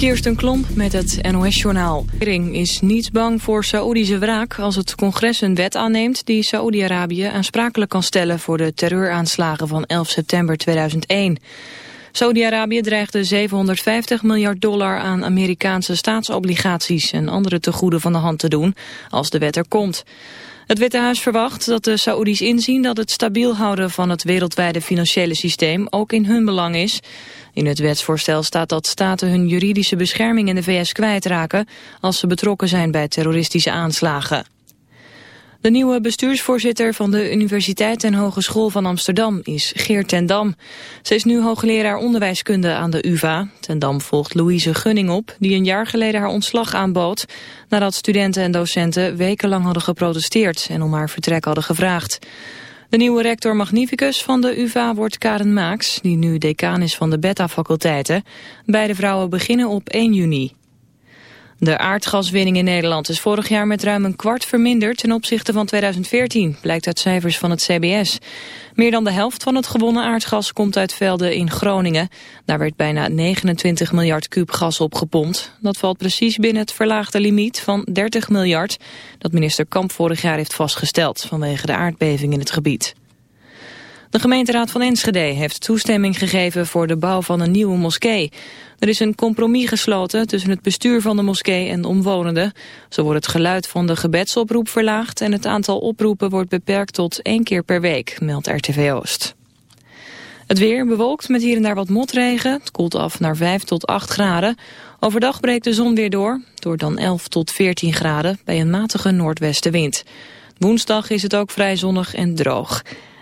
Kirsten Klomp met het NOS-journaal. De is niet bang voor Saoedische wraak als het congres een wet aanneemt... die Saoedi-Arabië aansprakelijk kan stellen voor de terreuraanslagen van 11 september 2001. Saudi-Arabië dreigde 750 miljard dollar aan Amerikaanse staatsobligaties... en andere tegoeden van de hand te doen als de wet er komt. Het Witte Huis verwacht dat de Saoedi's inzien dat het stabiel houden van het wereldwijde financiële systeem ook in hun belang is. In het wetsvoorstel staat dat staten hun juridische bescherming in de VS kwijtraken als ze betrokken zijn bij terroristische aanslagen. De nieuwe bestuursvoorzitter van de Universiteit en Hogeschool van Amsterdam is Geert ten Dam. Ze is nu hoogleraar onderwijskunde aan de UvA. Ten Dam volgt Louise Gunning op, die een jaar geleden haar ontslag aanbood... nadat studenten en docenten wekenlang hadden geprotesteerd en om haar vertrek hadden gevraagd. De nieuwe rector magnificus van de UvA wordt Karen Maaks, die nu decaan is van de beta-faculteiten. Beide vrouwen beginnen op 1 juni. De aardgaswinning in Nederland is vorig jaar met ruim een kwart verminderd ten opzichte van 2014, blijkt uit cijfers van het CBS. Meer dan de helft van het gewonnen aardgas komt uit velden in Groningen. Daar werd bijna 29 miljard kuub gas opgepompt. Dat valt precies binnen het verlaagde limiet van 30 miljard dat minister Kamp vorig jaar heeft vastgesteld vanwege de aardbeving in het gebied. De gemeenteraad van Enschede heeft toestemming gegeven voor de bouw van een nieuwe moskee. Er is een compromis gesloten tussen het bestuur van de moskee en de omwonenden. Zo wordt het geluid van de gebedsoproep verlaagd en het aantal oproepen wordt beperkt tot één keer per week, meldt RTV Oost. Het weer bewolkt met hier en daar wat motregen. Het koelt af naar 5 tot 8 graden. Overdag breekt de zon weer door, door dan 11 tot 14 graden bij een matige noordwestenwind. Woensdag is het ook vrij zonnig en droog.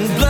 And blood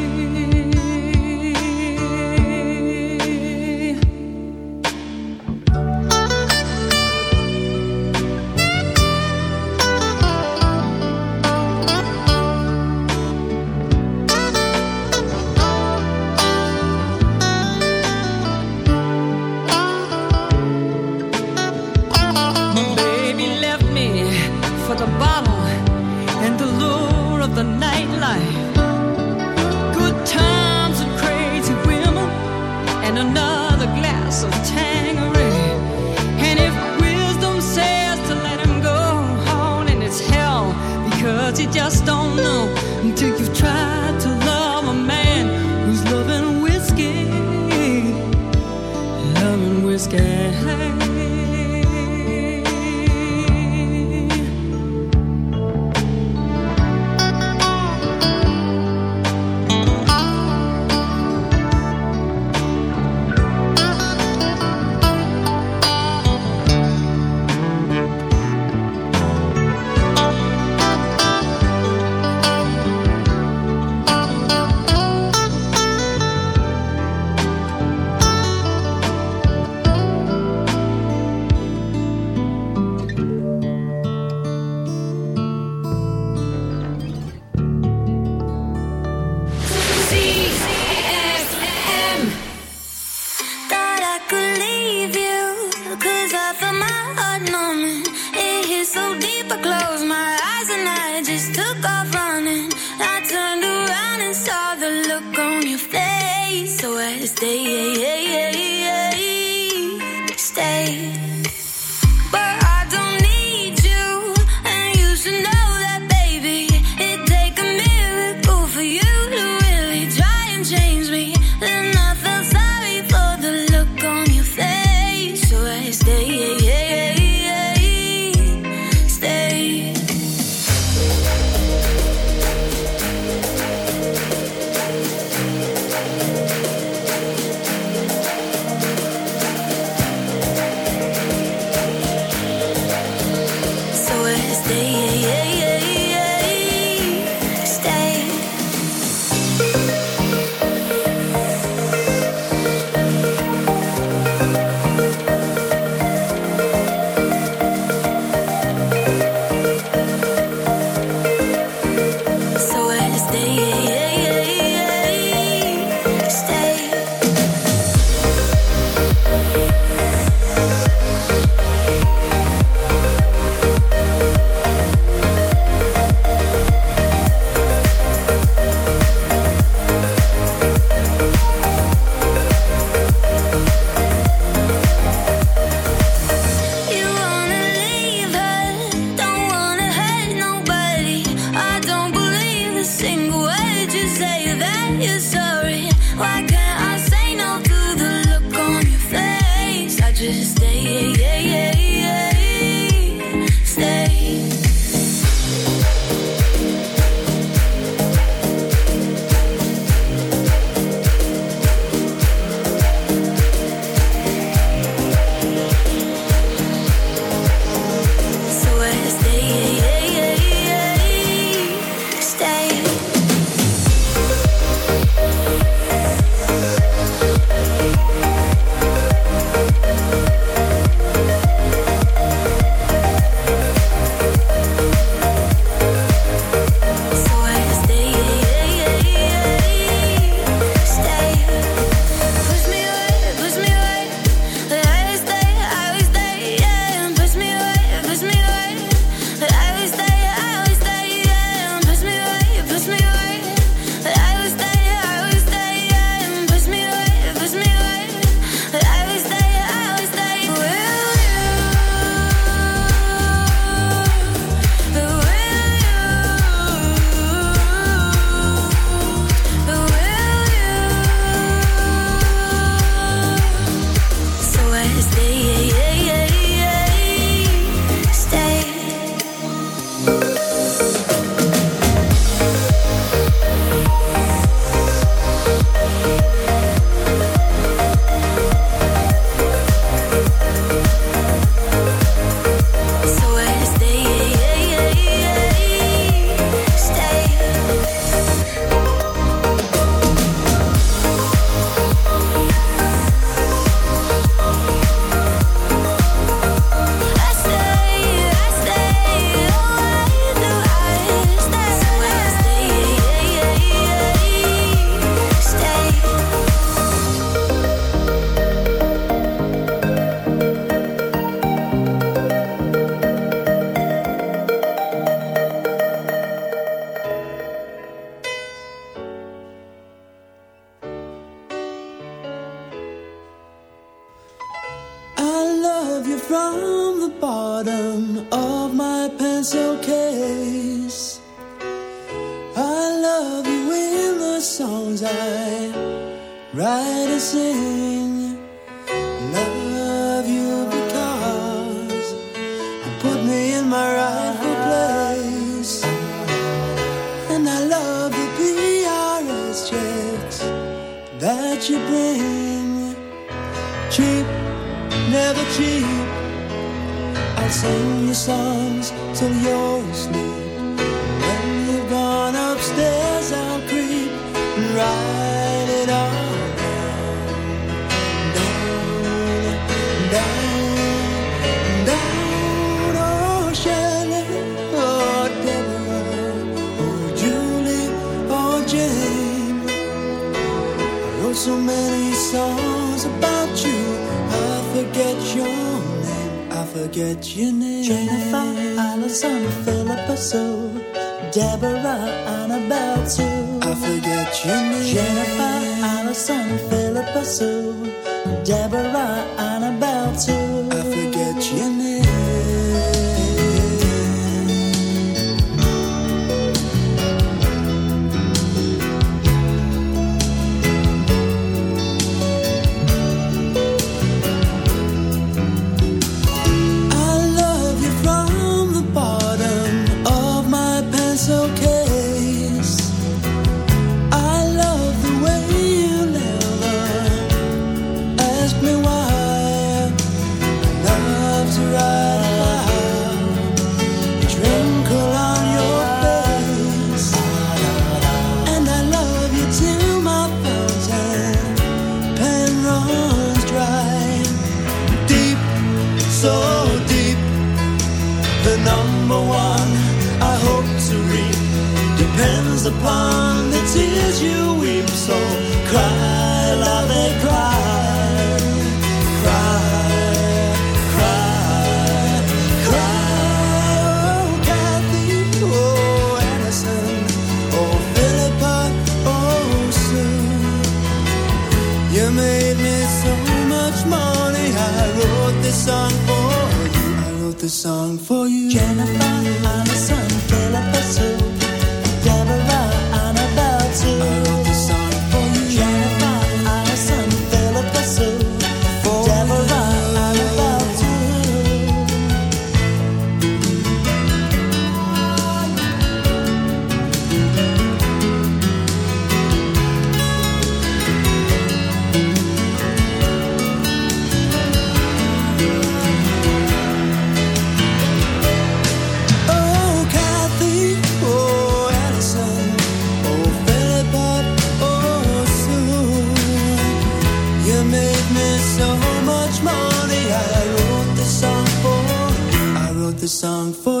the song for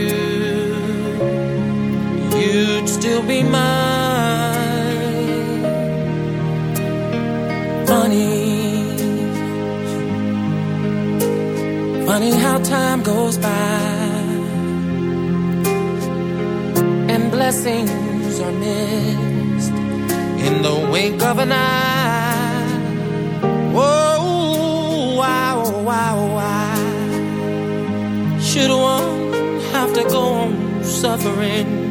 still be mine. Funny, funny how time goes by and blessings are missed in the wink of an eye. Whoa, wow, wow, wow. Should one have to go on suffering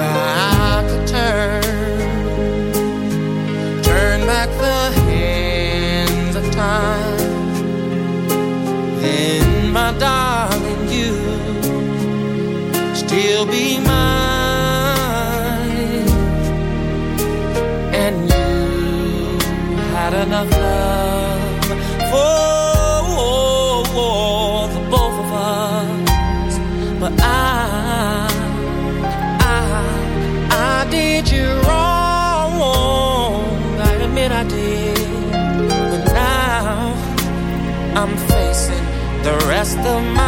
If rest of my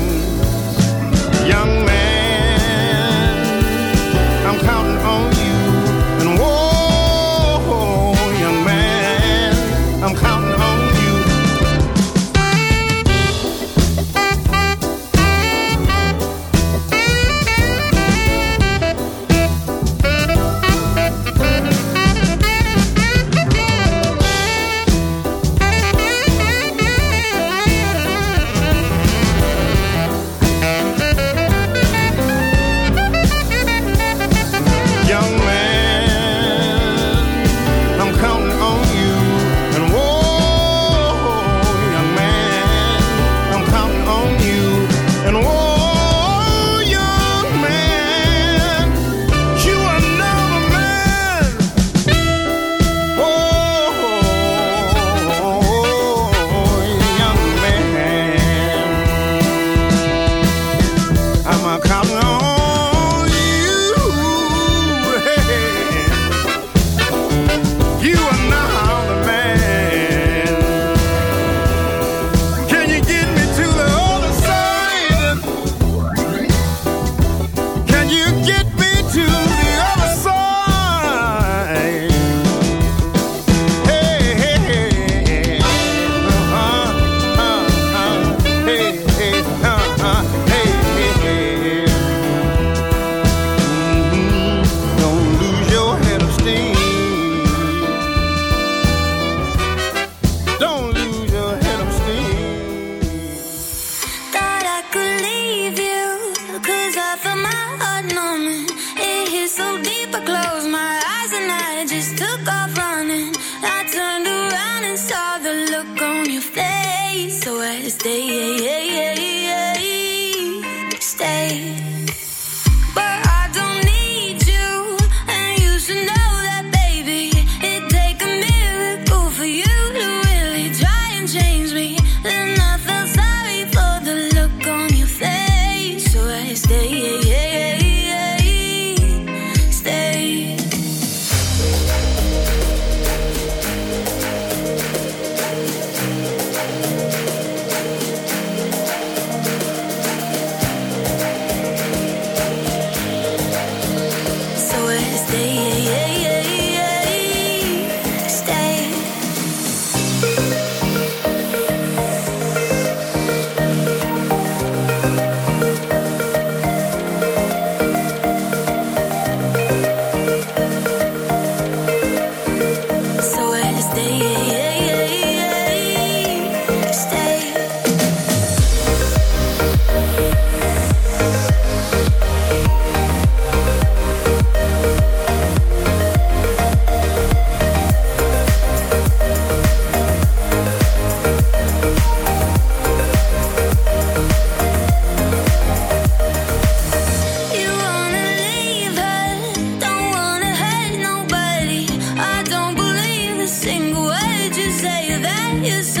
Single word you say that you're sorry.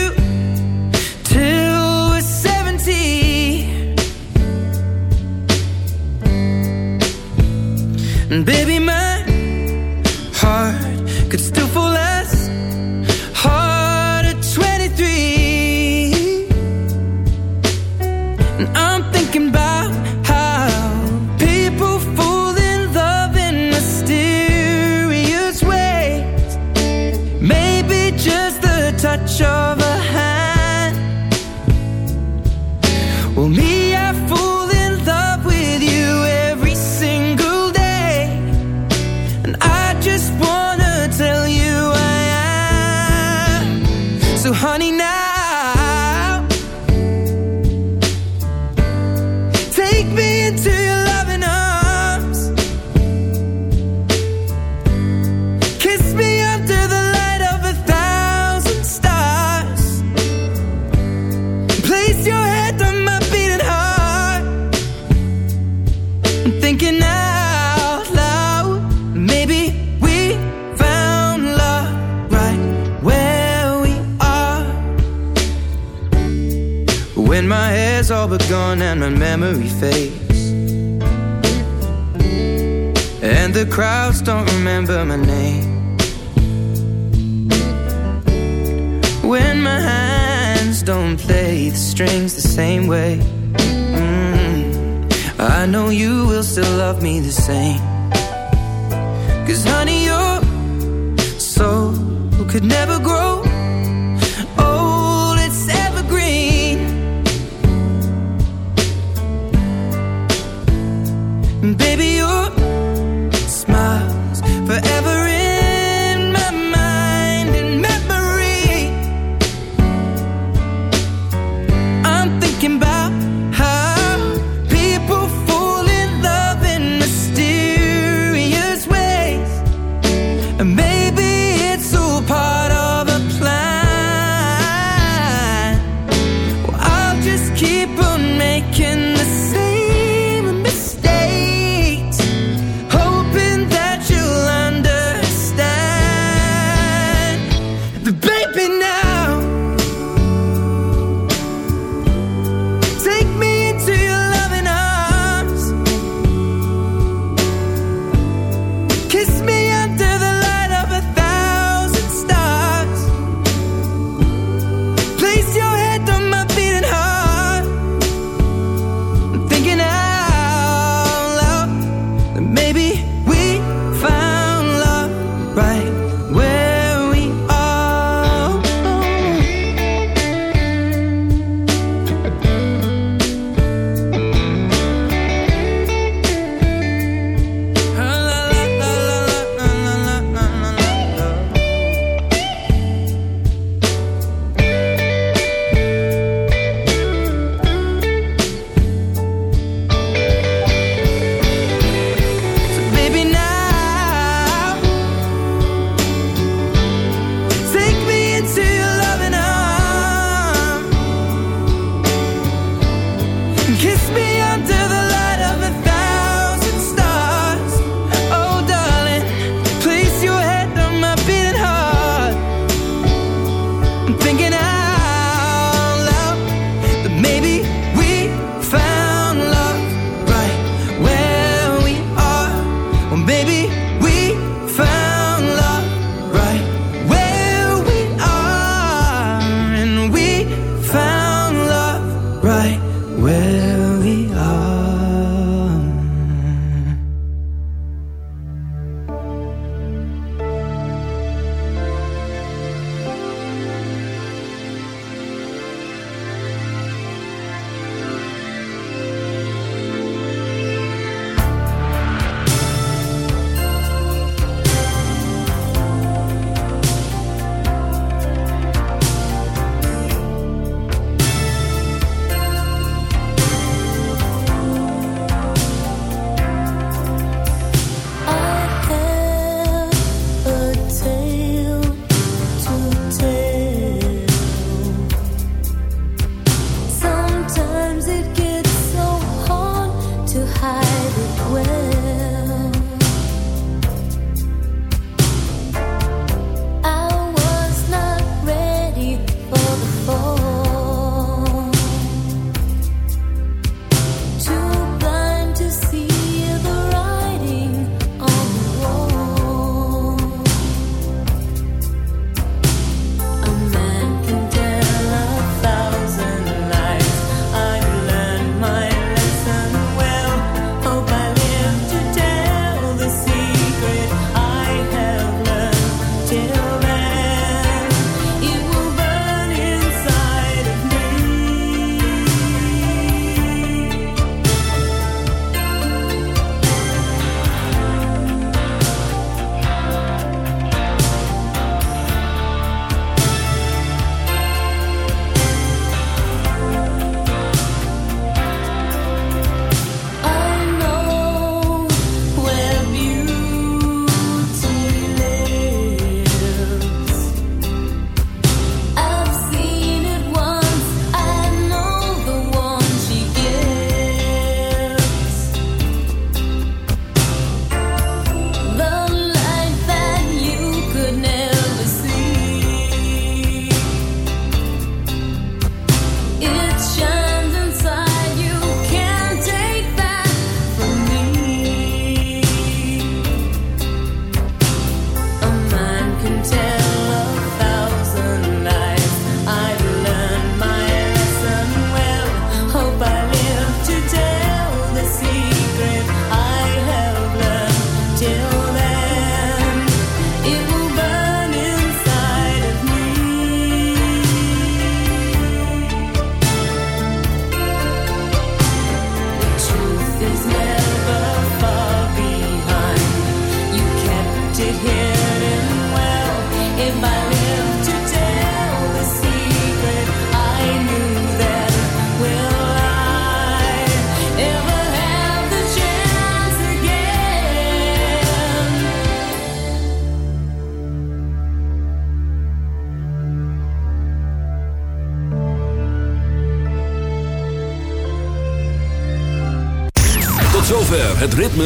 Baby,